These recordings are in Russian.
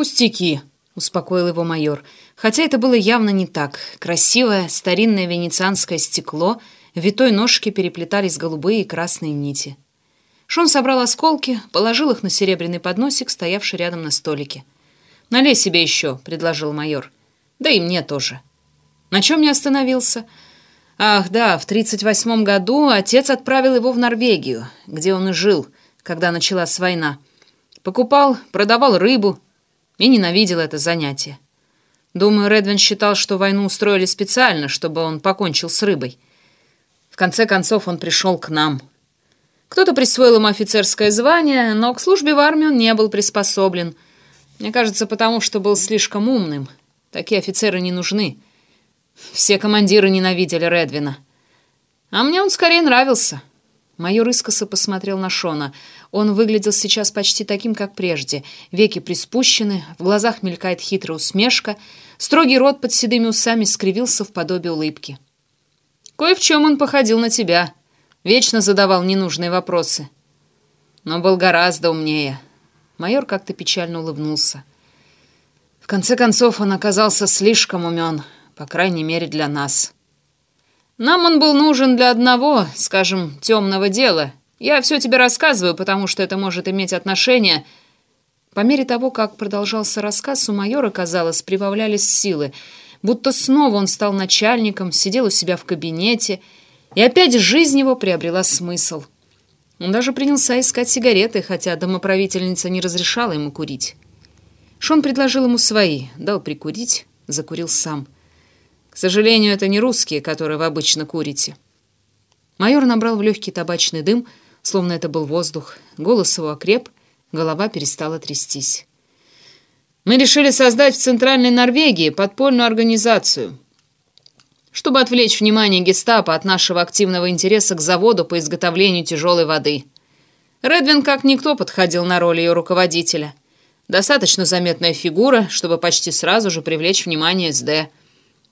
«Пустяки», — успокоил его майор. Хотя это было явно не так. Красивое, старинное венецианское стекло, витой ножке переплетались голубые и красные нити. Шон собрал осколки, положил их на серебряный подносик, стоявший рядом на столике. «Налей себе еще», — предложил майор. «Да и мне тоже». На чем не остановился? Ах, да, в 38 году отец отправил его в Норвегию, где он и жил, когда началась война. Покупал, продавал рыбу и ненавидел это занятие. Думаю, Редвин считал, что войну устроили специально, чтобы он покончил с рыбой. В конце концов он пришел к нам. Кто-то присвоил ему офицерское звание, но к службе в армии он не был приспособлен. Мне кажется, потому что был слишком умным. Такие офицеры не нужны. Все командиры ненавидели Редвина. А мне он скорее нравился. Майор искоса посмотрел на Шона. Он выглядел сейчас почти таким, как прежде. Веки приспущены, в глазах мелькает хитрая усмешка, строгий рот под седыми усами скривился в подобие улыбки. «Кое в чем он походил на тебя. Вечно задавал ненужные вопросы. Но был гораздо умнее». Майор как-то печально улыбнулся. В конце концов, он оказался слишком умен, по крайней мере, для нас. Нам он был нужен для одного, скажем, темного дела. Я все тебе рассказываю, потому что это может иметь отношение... По мере того, как продолжался рассказ, у майора, казалось, прибавлялись силы, будто снова он стал начальником, сидел у себя в кабинете, и опять жизнь его приобрела смысл. Он даже принялся искать сигареты, хотя домоправительница не разрешала ему курить. Шон предложил ему свои, дал прикурить, закурил сам — к сожалению, это не русские, которые вы обычно курите». Майор набрал в легкий табачный дым, словно это был воздух. Голос его окреп, голова перестала трястись. «Мы решили создать в Центральной Норвегии подпольную организацию, чтобы отвлечь внимание гестапо от нашего активного интереса к заводу по изготовлению тяжелой воды. Редвин как никто подходил на роль ее руководителя. Достаточно заметная фигура, чтобы почти сразу же привлечь внимание СД».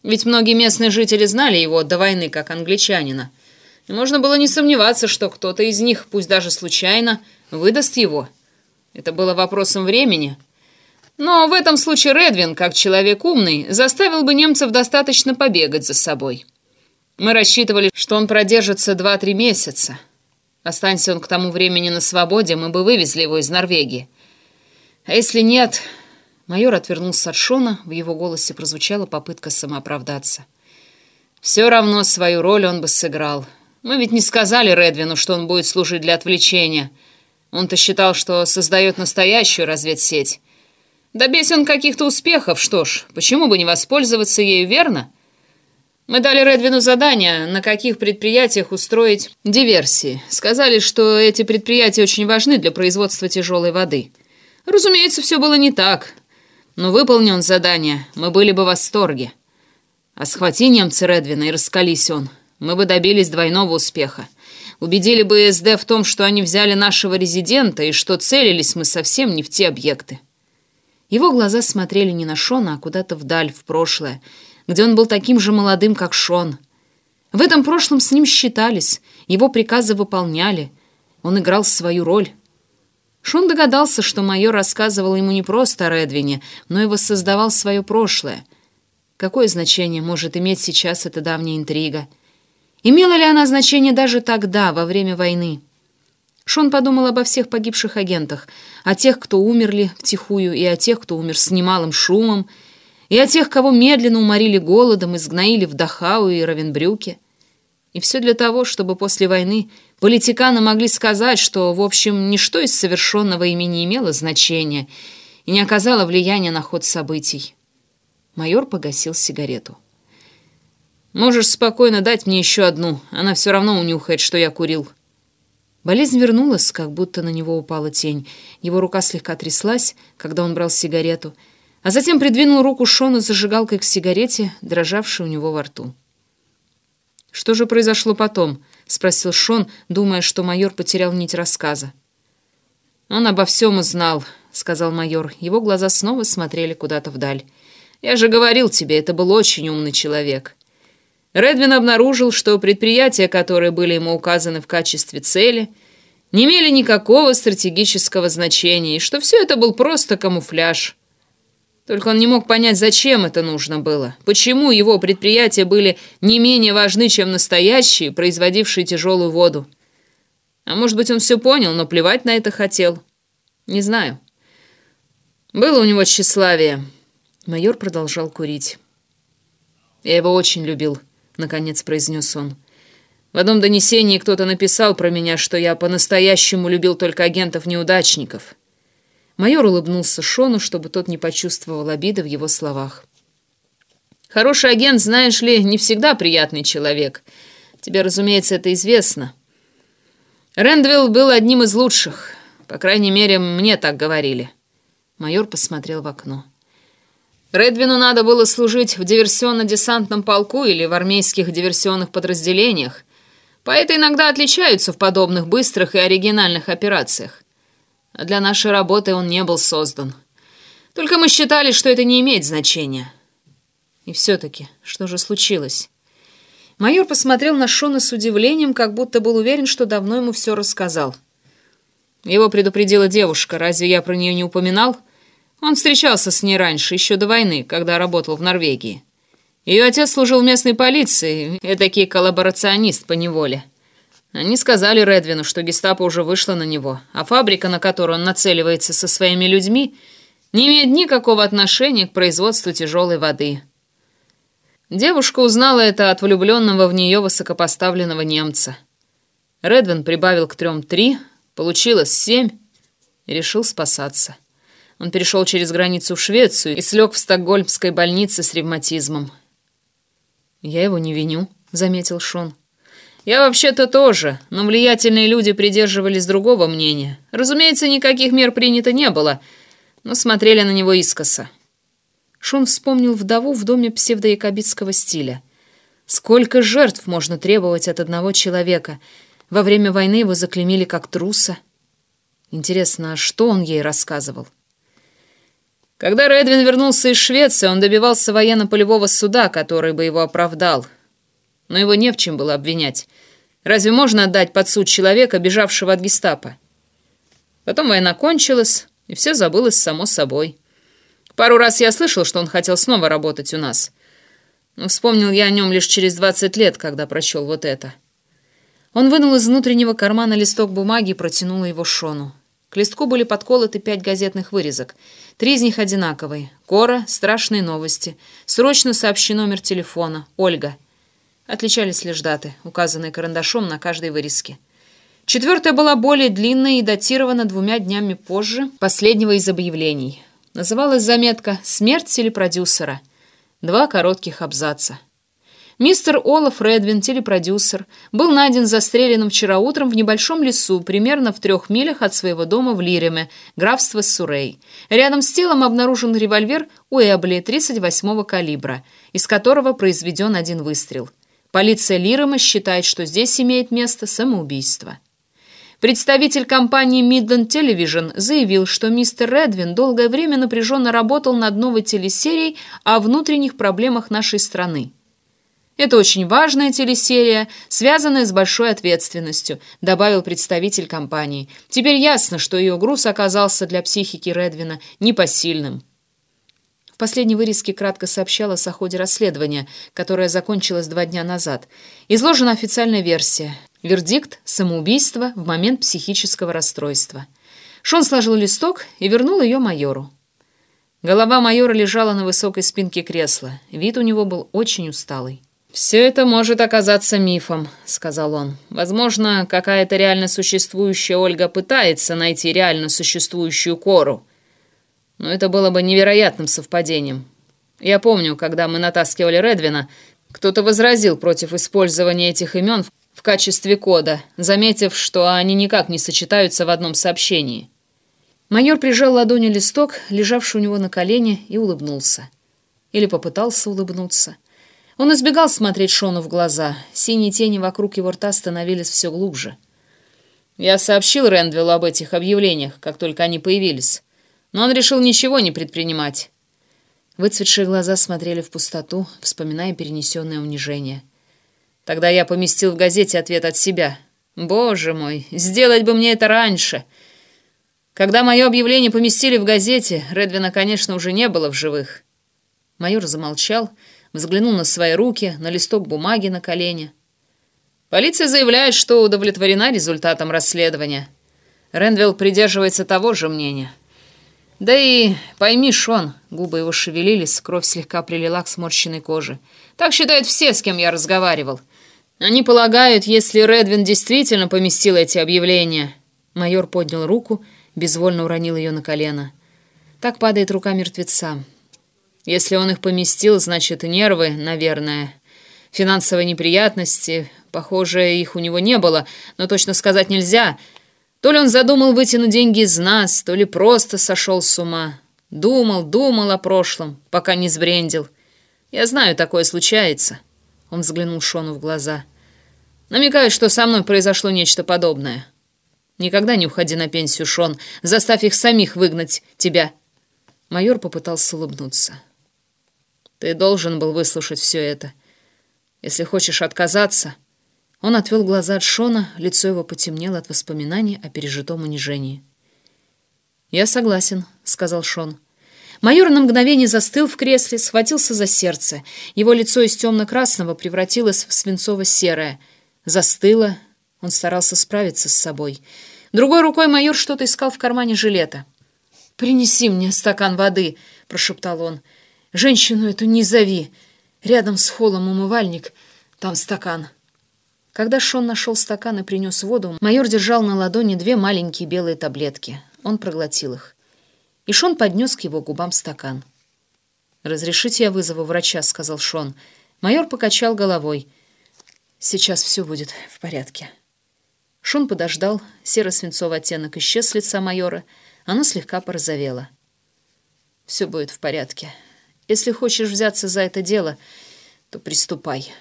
Ведь многие местные жители знали его до войны как англичанина. И можно было не сомневаться, что кто-то из них, пусть даже случайно, выдаст его. Это было вопросом времени. Но в этом случае Редвин, как человек умный, заставил бы немцев достаточно побегать за собой. Мы рассчитывали, что он продержится 2-3 месяца. Останься он к тому времени на свободе, мы бы вывезли его из Норвегии. А если нет, Майор отвернулся от Шона, в его голосе прозвучала попытка самооправдаться. «Все равно свою роль он бы сыграл. Мы ведь не сказали Редвину, что он будет служить для отвлечения. Он-то считал, что создает настоящую разведсеть. Добейся он каких-то успехов, что ж, почему бы не воспользоваться ею, верно?» Мы дали Редвину задание, на каких предприятиях устроить диверсии. Сказали, что эти предприятия очень важны для производства тяжелой воды. Разумеется, все было не так. Но выполни он задание, мы были бы в восторге. А схвати немцы Редвина и раскались он, мы бы добились двойного успеха. Убедили бы СД в том, что они взяли нашего резидента и что целились мы совсем не в те объекты. Его глаза смотрели не на Шона, а куда-то вдаль, в прошлое, где он был таким же молодым, как Шон. В этом прошлом с ним считались, его приказы выполняли. Он играл свою роль. Шон догадался, что майор рассказывал ему не просто о Редвине, но и воссоздавал свое прошлое. Какое значение может иметь сейчас эта давняя интрига? Имела ли она значение даже тогда, во время войны? Шон подумал обо всех погибших агентах, о тех, кто умерли втихую, и о тех, кто умер с немалым шумом, и о тех, кого медленно уморили голодом и сгноили в Дахау и Равенбрюке. И все для того, чтобы после войны Политиканы могли сказать, что, в общем, ничто из совершенного ими не имело значения и не оказало влияния на ход событий. Майор погасил сигарету. «Можешь спокойно дать мне еще одну. Она все равно унюхает, что я курил». Болезнь вернулась, как будто на него упала тень. Его рука слегка тряслась, когда он брал сигарету, а затем придвинул руку Шона зажигалкой к сигарете, дрожавшей у него во рту. «Что же произошло потом?» — спросил Шон, думая, что майор потерял нить рассказа. «Он обо всем узнал», — сказал майор. Его глаза снова смотрели куда-то вдаль. «Я же говорил тебе, это был очень умный человек». Редвин обнаружил, что предприятия, которые были ему указаны в качестве цели, не имели никакого стратегического значения, и что все это был просто камуфляж. Только он не мог понять, зачем это нужно было. Почему его предприятия были не менее важны, чем настоящие, производившие тяжелую воду. А может быть, он все понял, но плевать на это хотел. Не знаю. Было у него тщеславие. Майор продолжал курить. «Я его очень любил», — наконец произнес он. «В одном донесении кто-то написал про меня, что я по-настоящему любил только агентов-неудачников». Майор улыбнулся Шону, чтобы тот не почувствовал обиды в его словах. «Хороший агент, знаешь ли, не всегда приятный человек. Тебе, разумеется, это известно. Рэндвилл был одним из лучших. По крайней мере, мне так говорили». Майор посмотрел в окно. Редвину надо было служить в диверсионно-десантном полку или в армейских диверсионных подразделениях. Поэты иногда отличаются в подобных быстрых и оригинальных операциях для нашей работы он не был создан. Только мы считали, что это не имеет значения. И все-таки, что же случилось? Майор посмотрел на Шона с удивлением, как будто был уверен, что давно ему все рассказал. Его предупредила девушка, разве я про нее не упоминал? Он встречался с ней раньше, еще до войны, когда работал в Норвегии. Ее отец служил в местной полиции, этакий коллаборационист по неволе. Они сказали Редвину, что гестапо уже вышло на него, а фабрика, на которую он нацеливается со своими людьми, не имеет никакого отношения к производству тяжелой воды. Девушка узнала это от влюбленного в нее высокопоставленного немца. Редвин прибавил к трем три, получилось семь и решил спасаться. Он перешел через границу в Швецию и слег в стокгольмской больнице с ревматизмом. «Я его не виню», — заметил Шон. Я вообще-то тоже, но влиятельные люди придерживались другого мнения. Разумеется, никаких мер принято не было, но смотрели на него искоса. Шон вспомнил вдову в доме псевдоякобитского стиля. Сколько жертв можно требовать от одного человека? Во время войны его заклемили как труса. Интересно, а что он ей рассказывал? Когда Редвин вернулся из Швеции, он добивался военно-полевого суда, который бы его оправдал — но его не в чем было обвинять. Разве можно отдать под суд человека, бежавшего от гестапо? Потом война кончилась, и все забылось само собой. Пару раз я слышал, что он хотел снова работать у нас. Но вспомнил я о нем лишь через 20 лет, когда прочел вот это. Он вынул из внутреннего кармана листок бумаги и протянул его Шону. К листку были подколоты пять газетных вырезок. Три из них одинаковые. Кора, страшные новости. Срочно сообщи номер телефона. Ольга. Отличались лишь даты, указанные карандашом на каждой вырезке. Четвертая была более длинная и датирована двумя днями позже последнего из объявлений. Называлась заметка «Смерть телепродюсера». Два коротких абзаца. Мистер Олаф Редвин, телепродюсер, был найден застреленным вчера утром в небольшом лесу, примерно в трех милях от своего дома в Лиреме, графство Сурей. Рядом с телом обнаружен револьвер Уэбли 38-го калибра, из которого произведен один выстрел. Полиция Лирома считает, что здесь имеет место самоубийство. Представитель компании Midland Television заявил, что мистер Редвин долгое время напряженно работал над новой телесерией о внутренних проблемах нашей страны. «Это очень важная телесерия, связанная с большой ответственностью», добавил представитель компании. «Теперь ясно, что ее груз оказался для психики Редвина непосильным». В последней вырезке кратко сообщалось о ходе расследования, которое закончилось два дня назад. Изложена официальная версия. Вердикт – самоубийство в момент психического расстройства. Шон сложил листок и вернул ее майору. Голова майора лежала на высокой спинке кресла. Вид у него был очень усталый. «Все это может оказаться мифом», — сказал он. «Возможно, какая-то реально существующая Ольга пытается найти реально существующую Кору. Но это было бы невероятным совпадением. Я помню, когда мы натаскивали Редвина, кто-то возразил против использования этих имен в качестве кода, заметив, что они никак не сочетаются в одном сообщении. Майор прижал ладонью листок, лежавший у него на колене, и улыбнулся. Или попытался улыбнуться. Он избегал смотреть Шону в глаза. Синие тени вокруг его рта становились все глубже. Я сообщил Рэндвиллу об этих объявлениях, как только они появились но он решил ничего не предпринимать. Выцветшие глаза смотрели в пустоту, вспоминая перенесенное унижение. Тогда я поместил в газете ответ от себя. «Боже мой, сделать бы мне это раньше!» Когда мое объявление поместили в газете, Редвина, конечно, уже не было в живых. Майор замолчал, взглянул на свои руки, на листок бумаги на колене. Полиция заявляет, что удовлетворена результатом расследования. Ренвилл придерживается того же мнения. Да и пойми, Шон, губы его шевелились, кровь слегка прилила к сморщенной коже. Так считают все, с кем я разговаривал. Они полагают, если Редвин действительно поместил эти объявления. Майор поднял руку безвольно уронил ее на колено. Так падает рука мертвеца. Если он их поместил, значит, нервы, наверное. Финансовые неприятности, похоже, их у него не было, но точно сказать нельзя. То ли он задумал вытянуть деньги из нас, то ли просто сошел с ума. Думал, думал о прошлом, пока не сбрендил. Я знаю, такое случается. Он взглянул Шону в глаза. Намекаю, что со мной произошло нечто подобное. Никогда не уходи на пенсию, Шон. Заставь их самих выгнать тебя. Майор попытался улыбнуться. Ты должен был выслушать все это. Если хочешь отказаться... Он отвел глаза от Шона, лицо его потемнело от воспоминаний о пережитом унижении. «Я согласен», — сказал Шон. Майор на мгновение застыл в кресле, схватился за сердце. Его лицо из темно-красного превратилось в свинцово-серое. Застыло. Он старался справиться с собой. Другой рукой майор что-то искал в кармане жилета. «Принеси мне стакан воды», — прошептал он. «Женщину эту не зови. Рядом с холлом умывальник. Там стакан». Когда Шон нашел стакан и принес воду, майор держал на ладони две маленькие белые таблетки. Он проглотил их. И Шон поднес к его губам стакан. «Разрешите я вызову врача», — сказал Шон. Майор покачал головой. «Сейчас все будет в порядке». Шон подождал, серо-свинцовый оттенок исчез с лица майора, оно слегка порозовело. «Все будет в порядке. Если хочешь взяться за это дело, то приступай».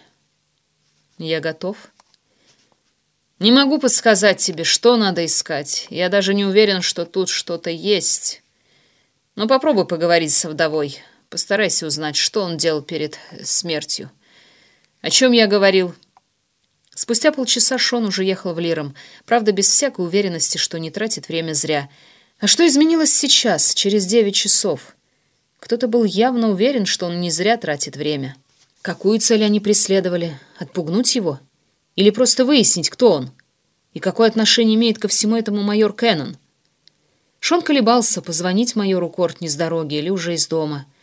«Я готов». «Не могу подсказать тебе, что надо искать. Я даже не уверен, что тут что-то есть. Но попробуй поговорить со вдовой. Постарайся узнать, что он делал перед смертью. О чем я говорил?» Спустя полчаса Шон уже ехал в Лиром, правда, без всякой уверенности, что не тратит время зря. А что изменилось сейчас, через девять часов? Кто-то был явно уверен, что он не зря тратит время. Какую цель они преследовали? Отпугнуть его? Или просто выяснить, кто он? И какое отношение имеет ко всему этому майор Кеннон? Шон колебался, позвонить майору Кортни с дороги или уже из дома —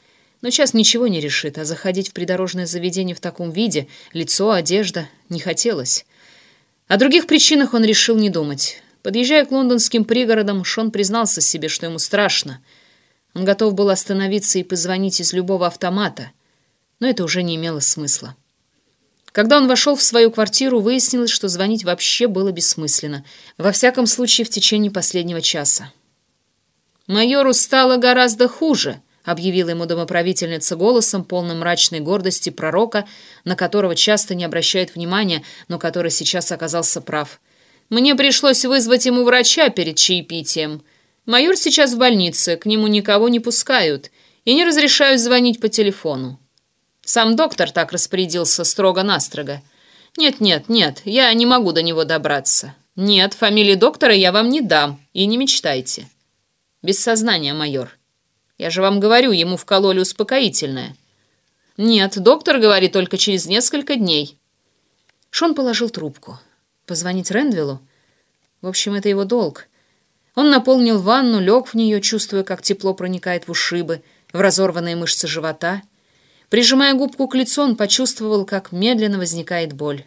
но сейчас ничего не решит, а заходить в придорожное заведение в таком виде, лицо, одежда, не хотелось. О других причинах он решил не думать. Подъезжая к лондонским пригородам, Шон признался себе, что ему страшно. Он готов был остановиться и позвонить из любого автомата, но это уже не имело смысла. Когда он вошел в свою квартиру, выяснилось, что звонить вообще было бессмысленно, во всяком случае в течение последнего часа. Майору стало гораздо хуже —— объявила ему домоправительница голосом, полным мрачной гордости пророка, на которого часто не обращают внимания, но который сейчас оказался прав. «Мне пришлось вызвать ему врача перед чаепитием. Майор сейчас в больнице, к нему никого не пускают и не разрешают звонить по телефону. Сам доктор так распорядился строго-настрого. Нет-нет, нет, я не могу до него добраться. Нет, фамилии доктора я вам не дам, и не мечтайте. Без сознания, майор». Я же вам говорю, ему вкололи успокоительное. Нет, доктор говорит только через несколько дней. Шон положил трубку. Позвонить Рэндвиллу? В общем, это его долг. Он наполнил ванну, лег в нее, чувствуя, как тепло проникает в ушибы, в разорванные мышцы живота. Прижимая губку к лицу, он почувствовал, как медленно возникает боль.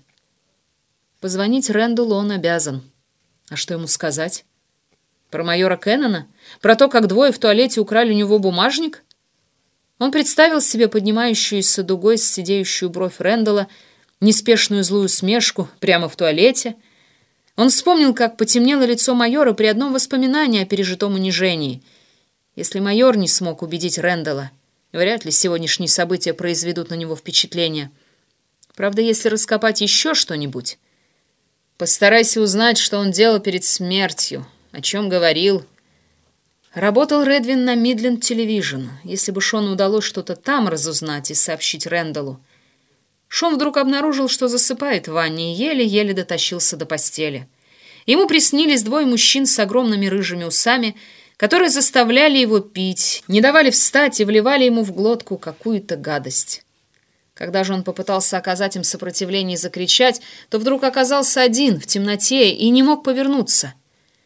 Позвонить Рэндаллу он обязан. А что ему сказать? Про майора Кеннона? Про то, как двое в туалете украли у него бумажник? Он представил себе поднимающуюся дугой сидеющую бровь Рэндала, неспешную злую смешку прямо в туалете. Он вспомнил, как потемнело лицо майора при одном воспоминании о пережитом унижении. Если майор не смог убедить Рэндала, вряд ли сегодняшние события произведут на него впечатление. Правда, если раскопать еще что-нибудь... Постарайся узнать, что он делал перед смертью, о чем говорил. Работал Редвин на Мидленд Телевижн. Если бы Шону удалось что-то там разузнать и сообщить Рэндаллу. Шон вдруг обнаружил, что засыпает в ванне и еле-еле дотащился до постели. Ему приснились двое мужчин с огромными рыжими усами, которые заставляли его пить, не давали встать и вливали ему в глотку какую-то гадость. Когда же он попытался оказать им сопротивление и закричать, то вдруг оказался один, в темноте, и не мог повернуться.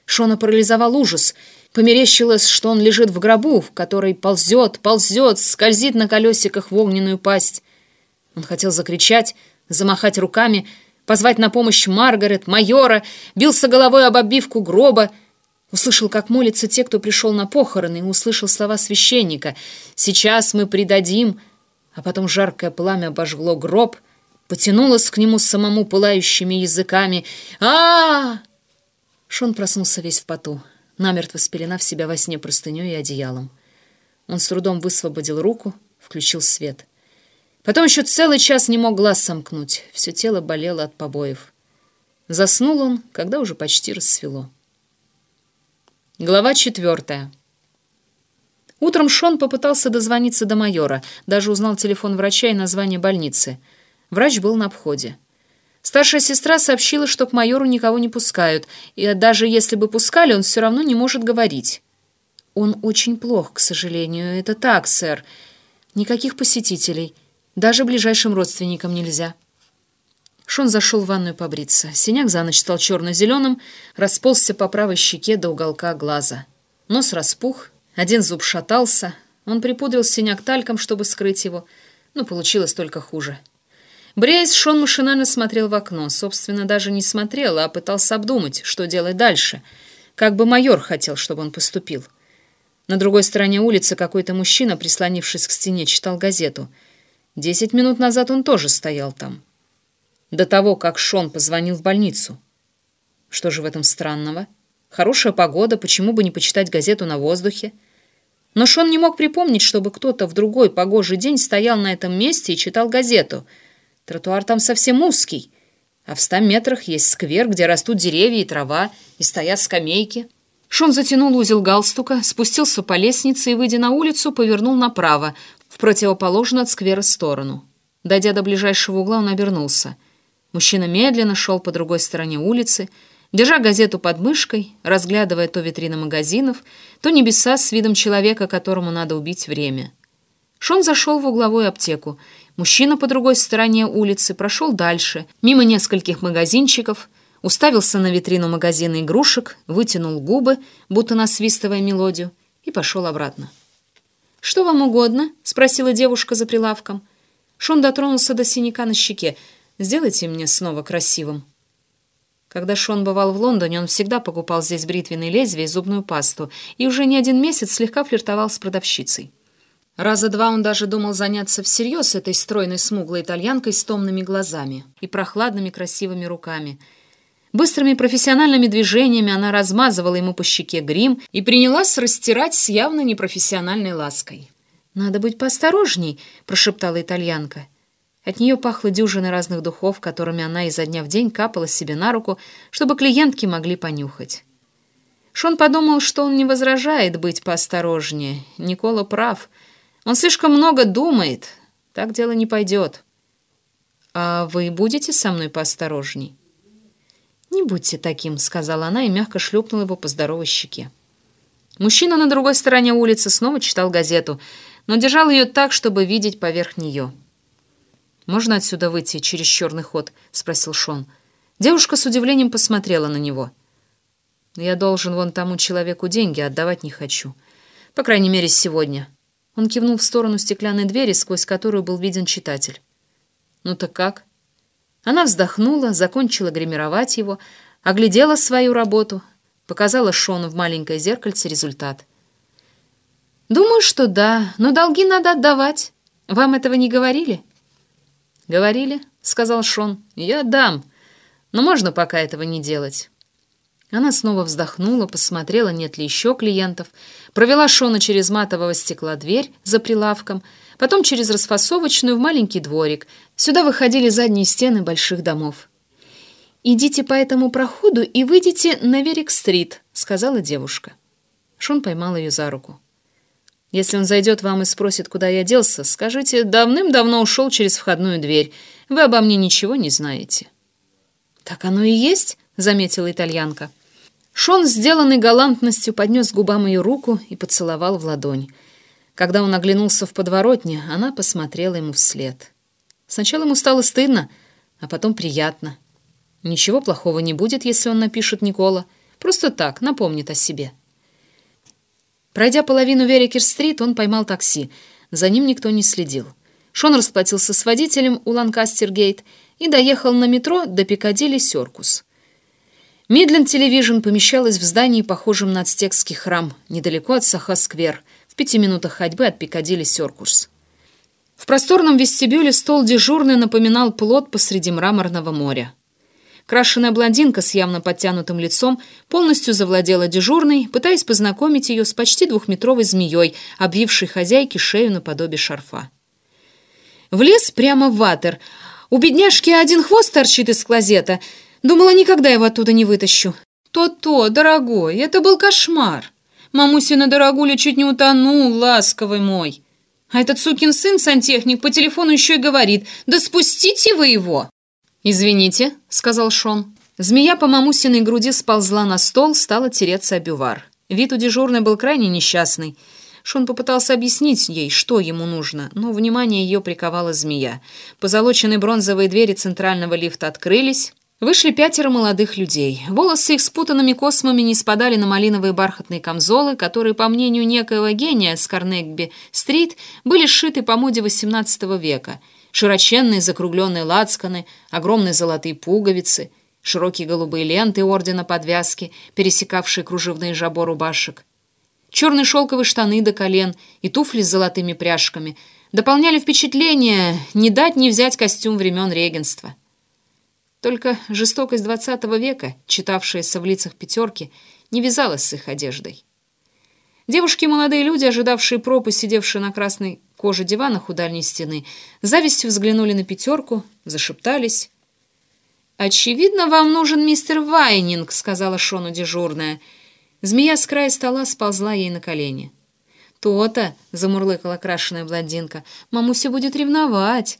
Шона парализовал ужас. Померещилось, что он лежит в гробу, в который ползет, ползет, скользит на колесиках в огненную пасть. Он хотел закричать, замахать руками, позвать на помощь Маргарет, майора, бился головой об обивку гроба, услышал, как молятся те, кто пришел на похороны, и услышал слова священника «Сейчас мы предадим», а потом жаркое пламя обожгло гроб, потянулось к нему самому пылающими языками. а а, -а! Шон проснулся весь в поту, намертво спеленав себя во сне простыней и одеялом. Он с трудом высвободил руку, включил свет. Потом еще целый час не мог глаз сомкнуть, все тело болело от побоев. Заснул он, когда уже почти рассвело. Глава четвертая. Утром Шон попытался дозвониться до майора, даже узнал телефон врача и название больницы. Врач был на обходе. Старшая сестра сообщила, что к майору никого не пускают, и даже если бы пускали, он все равно не может говорить. «Он очень плох, к сожалению. Это так, сэр. Никаких посетителей. Даже ближайшим родственникам нельзя». Шон зашел в ванную побриться. Синяк за ночь стал черно-зеленым, расползся по правой щеке до уголка глаза. Нос распух, один зуб шатался, он припудрил синяк тальком, чтобы скрыть его, но получилось только хуже. Бреясь, Шон машинально смотрел в окно. Собственно, даже не смотрел, а пытался обдумать, что делать дальше. Как бы майор хотел, чтобы он поступил. На другой стороне улицы какой-то мужчина, прислонившись к стене, читал газету. Десять минут назад он тоже стоял там. До того, как Шон позвонил в больницу. Что же в этом странного? — Хорошая погода, почему бы не почитать газету на воздухе? Но Шон не мог припомнить, чтобы кто-то в другой погожий день стоял на этом месте и читал газету. Тротуар там совсем узкий, а в ста метрах есть сквер, где растут деревья и трава, и стоят скамейки. Шон затянул узел галстука, спустился по лестнице и, выйдя на улицу, повернул направо, в противоположную от сквера сторону. Дойдя до ближайшего угла, он обернулся. Мужчина медленно шел по другой стороне улицы, держа газету под мышкой, разглядывая то витрины магазинов, то небеса с видом человека, которому надо убить время. Шон зашел в угловую аптеку. Мужчина по другой стороне улицы прошел дальше, мимо нескольких магазинчиков, уставился на витрину магазина игрушек, вытянул губы, будто насвистывая мелодию, и пошел обратно. «Что вам угодно?» — спросила девушка за прилавком. Шон дотронулся до синяка на щеке. «Сделайте мне снова красивым». Когда Шон бывал в Лондоне, он всегда покупал здесь бритвенные лезвия и зубную пасту, и уже не один месяц слегка флиртовал с продавщицей. Раза два он даже думал заняться всерьез этой стройной смуглой итальянкой с томными глазами и прохладными красивыми руками. Быстрыми профессиональными движениями она размазывала ему по щеке грим и принялась растирать с явно непрофессиональной лаской. «Надо быть поосторожней», — прошептала итальянка. От нее пахло дюжиной разных духов, которыми она изо дня в день капала себе на руку, чтобы клиентки могли понюхать. Шон подумал, что он не возражает быть поосторожнее. Никола прав. Он слишком много думает. Так дело не пойдет. «А вы будете со мной поосторожней?» «Не будьте таким», — сказала она и мягко шлепнула его по здоровой щеке. Мужчина на другой стороне улицы снова читал газету, но держал ее так, чтобы видеть поверх нее. «Можно отсюда выйти через черный ход?» — спросил Шон. Девушка с удивлением посмотрела на него. «Я должен вон тому человеку деньги, отдавать не хочу. По крайней мере, сегодня». Он кивнул в сторону стеклянной двери, сквозь которую был виден читатель. «Ну так как?» Она вздохнула, закончила гримировать его, оглядела свою работу, показала Шону в маленькое зеркальце результат. «Думаю, что да, но долги надо отдавать. Вам этого не говорили?» «Говорили?» — сказал Шон. «Я дам, но можно пока этого не делать». Она снова вздохнула, посмотрела, нет ли еще клиентов, провела Шона через матового стекла дверь за прилавком, потом через расфасовочную в маленький дворик. Сюда выходили задние стены больших домов. «Идите по этому проходу и выйдите на Верик-стрит», — сказала девушка. Шон поймал ее за руку. Если он зайдет вам и спросит, куда я делся, скажите, давным-давно ушел через входную дверь. Вы обо мне ничего не знаете». «Так оно и есть», — заметила итальянка. Шон, сделанный галантностью, поднес губам ее руку и поцеловал в ладонь. Когда он оглянулся в подворотне, она посмотрела ему вслед. Сначала ему стало стыдно, а потом приятно. Ничего плохого не будет, если он напишет Никола. Просто так, напомнит о себе. Пройдя половину Верикер-стрит, он поймал такси. За ним никто не следил. Шон расплатился с водителем у Ланкастер-гейт и доехал на метро до Пикадилли-Сёркус. Мидленд Телевижн помещалась в здании, похожем на ацтекский храм, недалеко от Саха-сквер, в пяти минутах ходьбы от Пикадилли-Сёркус. В просторном вестибюле стол дежурный напоминал плод посреди мраморного моря. Крашеная блондинка с явно подтянутым лицом полностью завладела дежурной, пытаясь познакомить ее с почти двухметровой змеей, обвившей хозяйке шею наподобие шарфа. Влез прямо в ватер. У бедняжки один хвост торчит из клозета. Думала, никогда его оттуда не вытащу. То-то, дорогой, это был кошмар. Мамусина дорогуля чуть не утонул, ласковый мой. А этот сукин сын, сантехник, по телефону еще и говорит, да спустите вы его. «Извините», — сказал Шон. Змея по мамусиной груди сползла на стол, стала тереться о бювар. Вид у дежурной был крайне несчастный. Шон попытался объяснить ей, что ему нужно, но внимание ее приковала змея. Позолоченные бронзовые двери центрального лифта открылись. Вышли пятеро молодых людей. Волосы их спутанными космами не спадали на малиновые бархатные камзолы, которые, по мнению некоего гения с Карнегби-стрит, были сшиты по моде XVIII века — широченные закругленные лацканы, огромные золотые пуговицы, широкие голубые ленты ордена подвязки, пересекавшие кружевные жабо рубашек. Черные шелковые штаны до колен и туфли с золотыми пряжками дополняли впечатление не дать не взять костюм времен регенства. Только жестокость двадцатого века, читавшаяся в лицах пятерки, не вязалась с их одеждой. Девушки и молодые люди, ожидавшие пропы, сидевшие на красной коже диванах у дальней стены, завистью взглянули на пятерку, зашептались. «Очевидно, вам нужен мистер Вайнинг», — сказала Шону дежурная. Змея с края стола сползла ей на колени. «То-то», — замурлыкала крашеная блондинка, — «мамуся будет ревновать».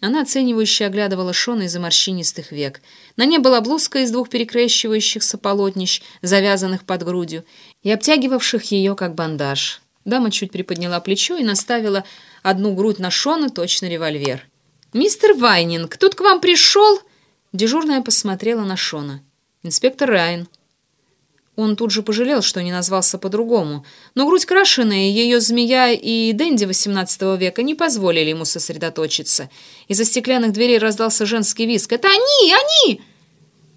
Она оценивающе оглядывала Шона из-за морщинистых век. На ней была блузка из двух перекрещивающихся полотнищ, завязанных под грудью, и обтягивавших ее как бандаж. Дама чуть приподняла плечо и наставила одну грудь на Шона, точно револьвер. «Мистер Вайнинг, тут к вам пришел...» Дежурная посмотрела на Шона. «Инспектор Райн». Он тут же пожалел, что не назвался по-другому, но грудь крашеная, ее змея и Дэнди XVIII века не позволили ему сосредоточиться. Из-за стеклянных дверей раздался женский виск. «Это они! Они!»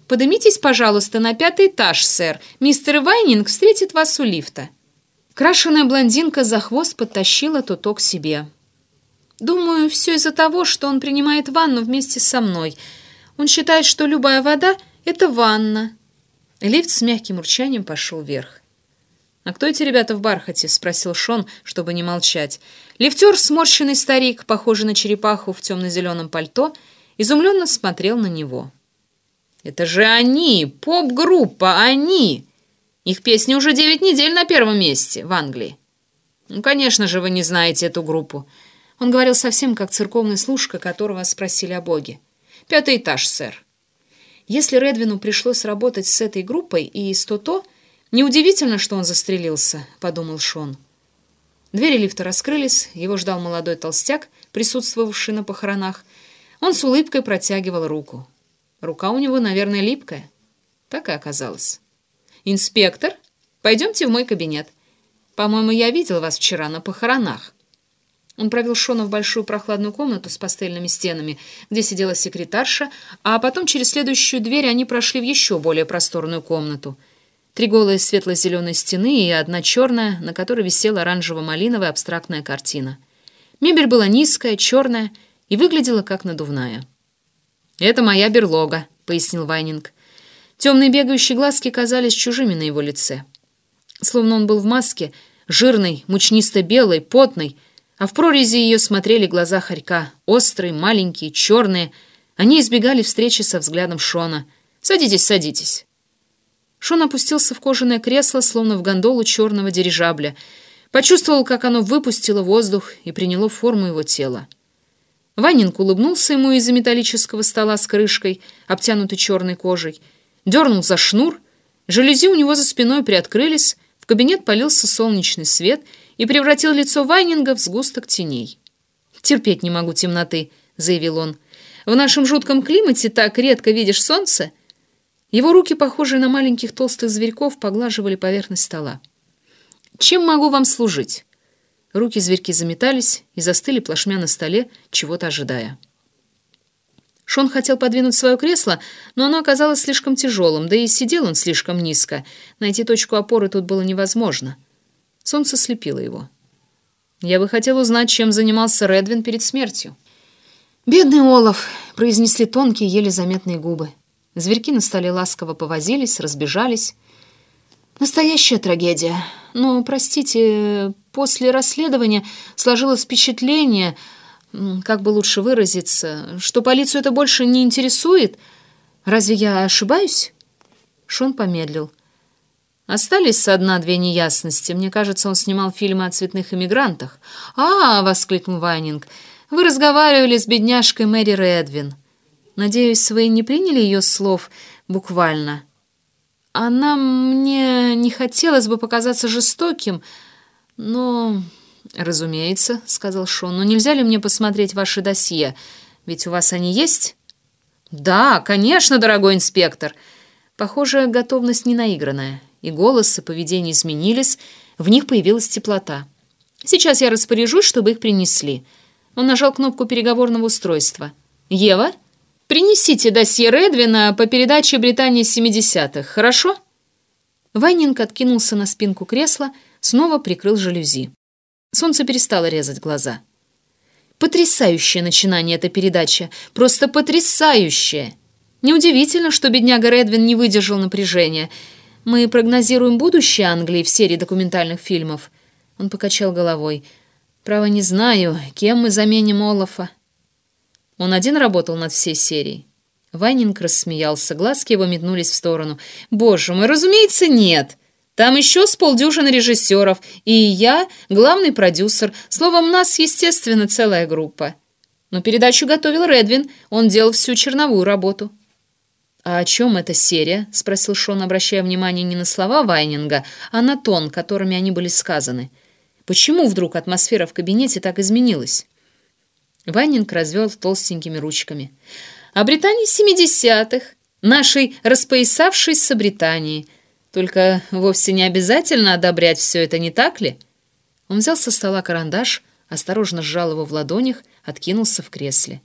«Поднимитесь, пожалуйста, на пятый этаж, сэр. Мистер Вайнинг встретит вас у лифта». Крашеная блондинка за хвост подтащила Туто себе. «Думаю, все из-за того, что он принимает ванну вместе со мной. Он считает, что любая вода — это ванна». Лифт с мягким урчанием пошел вверх. «А кто эти ребята в бархате?» — спросил Шон, чтобы не молчать. Лифтер, сморщенный старик, похожий на черепаху в темно-зеленом пальто, изумленно смотрел на него. «Это же они! Поп-группа! Они!» Их песни уже девять недель на первом месте в Англии. Ну, конечно же, вы не знаете эту группу. Он говорил совсем как церковный служка, которого спросили о Боге. Пятый этаж, сэр. Если Редвину пришлось работать с этой группой и с то-то, неудивительно, что он застрелился, подумал Шон. Двери лифта раскрылись, его ждал молодой толстяк, присутствовавший на похоронах. Он с улыбкой протягивал руку. Рука у него, наверное, липкая. Так и оказалось. «Инспектор, пойдемте в мой кабинет. По-моему, я видел вас вчера на похоронах». Он провел Шона в большую прохладную комнату с пастельными стенами, где сидела секретарша, а потом через следующую дверь они прошли в еще более просторную комнату. Три голые светло-зеленые стены и одна черная, на которой висела оранжево-малиновая абстрактная картина. Мебель была низкая, черная и выглядела как надувная. «Это моя берлога», — пояснил Вайнинг. Темные бегающие глазки казались чужими на его лице. Словно он был в маске, жирной, мучнисто-белой, потной, а в прорези ее смотрели глаза хорька, острые, маленькие, черные. Они избегали встречи со взглядом Шона. «Садитесь, садитесь». Шон опустился в кожаное кресло, словно в гондолу черного дирижабля. Почувствовал, как оно выпустило воздух и приняло форму его тела. Ванинг улыбнулся ему из-за металлического стола с крышкой, обтянутой черной кожей, дернул за шнур, жалюзи у него за спиной приоткрылись, в кабинет полился солнечный свет и превратил лицо Вайнинга в сгусток теней. «Терпеть не могу темноты», — заявил он. «В нашем жутком климате так редко видишь солнце». Его руки, похожие на маленьких толстых зверьков, поглаживали поверхность стола. «Чем могу вам служить?» Руки зверьки заметались и застыли плашмя на столе, чего-то ожидая. Шон хотел подвинуть свое кресло, но оно оказалось слишком тяжелым, да и сидел он слишком низко. Найти точку опоры тут было невозможно. Солнце слепило его. «Я бы хотел узнать, чем занимался Редвин перед смертью». «Бедный Олаф!» — произнесли тонкие, еле заметные губы. Зверьки на столе ласково повозились, разбежались. «Настоящая трагедия. Но, простите, после расследования сложилось впечатление, как бы лучше выразиться, что полицию это больше не интересует. Разве я ошибаюсь?» Шон помедлил. Остались со дна две неясности. Мне кажется, он снимал фильмы о цветных иммигрантах. «А!» — воскликнул Вайнинг. «Вы разговаривали с бедняжкой Мэри Редвин. Надеюсь, вы не приняли ее слов буквально?» Она мне не хотелось бы показаться жестоким, но... «Разумеется», — сказал Шон, — «но нельзя ли мне посмотреть ваши досье? Ведь у вас они есть?» «Да, конечно, дорогой инспектор». Похоже, готовность не наигранная. И голос, и поведение изменились, в них появилась теплота. «Сейчас я распоряжусь, чтобы их принесли». Он нажал кнопку переговорного устройства. «Ева?» Принесите досье Редвина по передаче Британии 70-х, хорошо?» Вайнинг откинулся на спинку кресла, снова прикрыл жалюзи. Солнце перестало резать глаза. «Потрясающее начинание эта передача! Просто потрясающее! Неудивительно, что бедняга Редвин не выдержал напряжения. Мы прогнозируем будущее Англии в серии документальных фильмов». Он покачал головой. «Право не знаю, кем мы заменим Олафа». Он один работал над всей серией. Вайнинг рассмеялся, глазки его метнулись в сторону. «Боже мой, разумеется, нет! Там еще с полдюжины режиссеров, и я, главный продюсер. Словом, нас, естественно, целая группа. Но передачу готовил Редвин, он делал всю черновую работу». «А о чем эта серия?» — спросил Шон, обращая внимание не на слова Вайнинга, а на тон, которыми они были сказаны. «Почему вдруг атмосфера в кабинете так изменилась?» Ваннинг развел толстенькими ручками. «О Британии семидесятых, нашей распоясавшейся Британии. Только вовсе не обязательно одобрять все это, не так ли?» Он взял со стола карандаш, осторожно сжал его в ладонях, откинулся в кресле.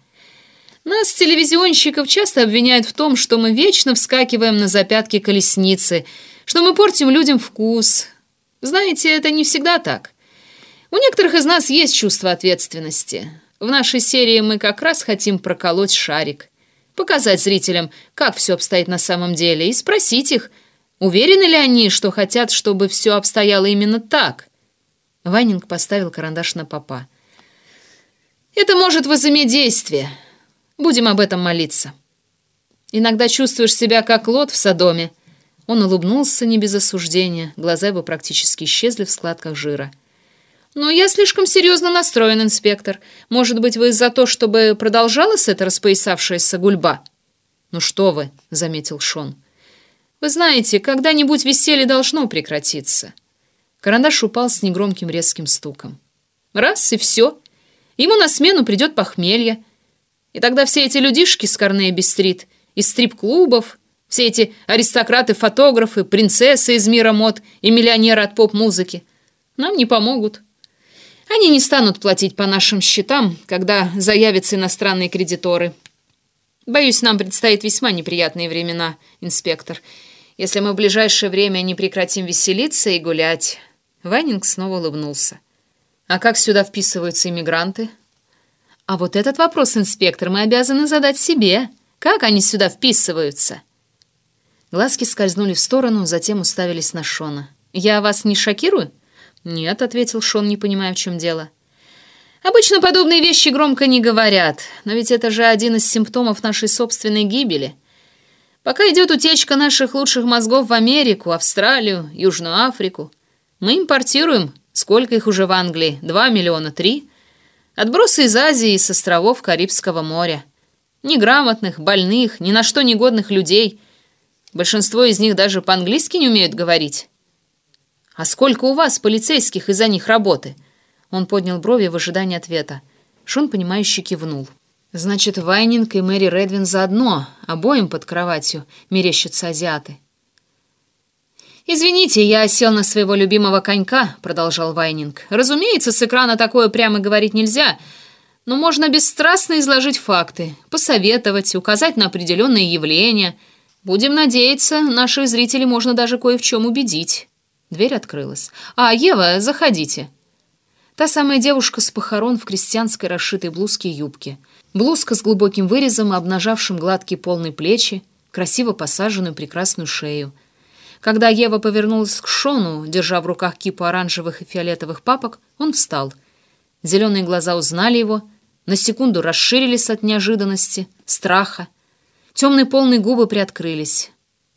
«Нас, телевизионщиков, часто обвиняют в том, что мы вечно вскакиваем на запятки колесницы, что мы портим людям вкус. Знаете, это не всегда так. У некоторых из нас есть чувство ответственности». В нашей серии мы как раз хотим проколоть шарик, показать зрителям, как все обстоит на самом деле, и спросить их, уверены ли они, что хотят, чтобы все обстояло именно так. Вайнинг поставил карандаш на попа. «Это может возыметь действие. Будем об этом молиться. Иногда чувствуешь себя как лот в Содоме». Он улыбнулся не без осуждения, глаза его практически исчезли в складках жира. «Но я слишком серьезно настроен, инспектор. Может быть, вы за то, чтобы продолжалась эта распоясавшаяся гульба?» «Ну что вы», — заметил Шон. «Вы знаете, когда-нибудь веселье должно прекратиться». Карандаш упал с негромким резким стуком. «Раз, и все. Ему на смену придет похмелье. И тогда все эти людишки с Карнеби-стрит, из стрип-клубов, все эти аристократы-фотографы, принцессы из мира мод и миллионеры от поп-музыки нам не помогут». Они не станут платить по нашим счетам, когда заявятся иностранные кредиторы. Боюсь, нам предстоит весьма неприятные времена, инспектор. Если мы в ближайшее время не прекратим веселиться и гулять...» Вайнинг снова улыбнулся. «А как сюда вписываются иммигранты?» «А вот этот вопрос, инспектор, мы обязаны задать себе. Как они сюда вписываются?» Глазки скользнули в сторону, затем уставились на Шона. «Я вас не шокирую?» «Нет», — ответил Шон, не понимая, в чем дело. «Обычно подобные вещи громко не говорят, но ведь это же один из симптомов нашей собственной гибели. Пока идет утечка наших лучших мозгов в Америку, Австралию, Южную Африку, мы импортируем, сколько их уже в Англии, два миллиона, три, отбросы из Азии и с островов Карибского моря. Неграмотных, больных, ни на что негодных людей. Большинство из них даже по-английски не умеют говорить. А сколько у вас полицейских из-за них работы? Он поднял брови в ожидании ответа. Шон, понимающе кивнул. Значит, Вайнинг и Мэри Редвин заодно, обоим под кроватью мерещатся азиаты. «Извините, я сел на своего любимого конька», — продолжал Вайнинг. «Разумеется, с экрана такое прямо говорить нельзя, но можно бесстрастно изложить факты, посоветовать, указать на определенные явления. Будем надеяться, наших зрителей можно даже кое в чем убедить». Дверь открылась. «А, Ева, заходите». Та самая девушка с похорон в крестьянской расшитой блузке и юбке. Блузка с глубоким вырезом, обнажавшим гладкие полные плечи, красиво посаженную прекрасную шею — когда Ева повернулась к Шону, держа в руках кипу оранжевых и фиолетовых папок, он встал. Зеленые глаза узнали его, на секунду расширились от неожиданности, страха. Темные полные губы приоткрылись.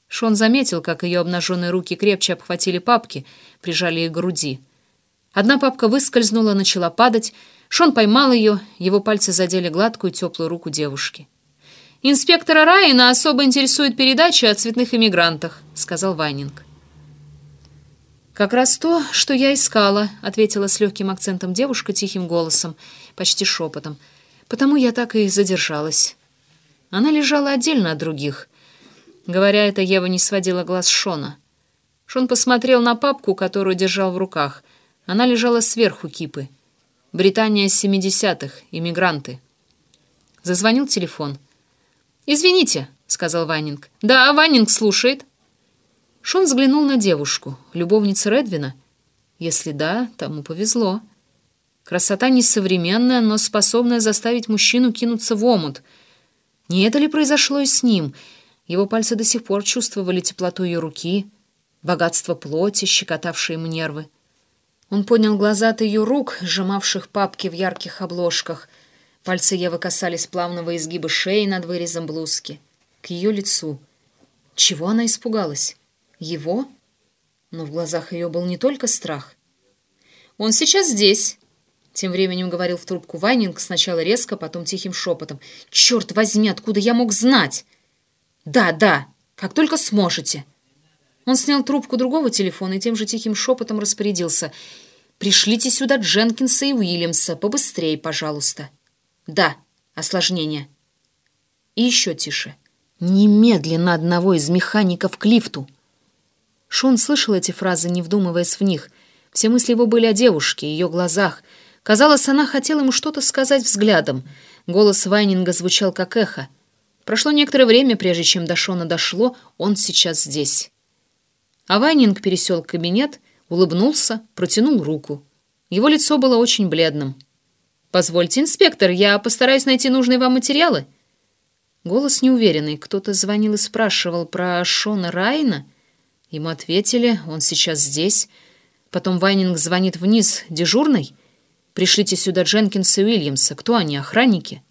Шон заметил, как ее обнаженные руки крепче обхватили папки, прижали их к груди. Одна папка выскользнула, начала падать. Шон поймал ее, его пальцы задели гладкую теплую руку девушки. «Инспектора Райана особо интересует передача о цветных иммигрантах», — сказал Вайнинг. «Как раз то, что я искала», — ответила с легким акцентом девушка тихим голосом, почти шепотом. «Потому я так и задержалась». Она лежала отдельно от других. Говоря это, Ева не сводила глаз Шона. Шон посмотрел на папку, которую держал в руках. Она лежала сверху кипы. «Британия 70-х. Иммигранты». Зазвонил телефон. «Извините», — сказал Ваннинг. «Да, Ваннинг слушает». Шон взглянул на девушку, любовницу Редвина. Если да, тому повезло. Красота несовременная, но способная заставить мужчину кинуться в омут. Не это ли произошло и с ним? Его пальцы до сих пор чувствовали теплоту ее руки, богатство плоти, щекотавшие ему нервы. Он поднял глаза от ее рук, сжимавших папки в ярких обложках — Пальцы Евы касались плавного изгиба шеи над вырезом блузки. К ее лицу. Чего она испугалась? Его? Но в глазах ее был не только страх. «Он сейчас здесь!» Тем временем говорил в трубку Вайнинг, сначала резко, потом тихим шепотом. «Черт возьми, откуда я мог знать?» «Да, да, как только сможете!» Он снял трубку другого телефона и тем же тихим шепотом распорядился. «Пришлите сюда Дженкинса и Уильямса, побыстрее, пожалуйста!» Да, осложнение. И еще тише. Немедленно одного из механиков к лифту. Шон слышал эти фразы, не вдумываясь в них. Все мысли его были о девушке, ее глазах. Казалось, она хотела ему что-то сказать взглядом. Голос Вайнинга звучал как эхо. Прошло некоторое время, прежде чем до Шона дошло, он сейчас здесь. А Вайнинг пересел кабинет, улыбнулся, протянул руку. Его лицо было очень бледным. «Позвольте, инспектор, я постараюсь найти нужные вам материалы». Голос неуверенный. Кто-то звонил и спрашивал про Шона Райна. Ему ответили, он сейчас здесь. Потом Вайнинг звонит вниз, дежурный. «Пришлите сюда Дженкинса и Уильямса. Кто они, охранники?»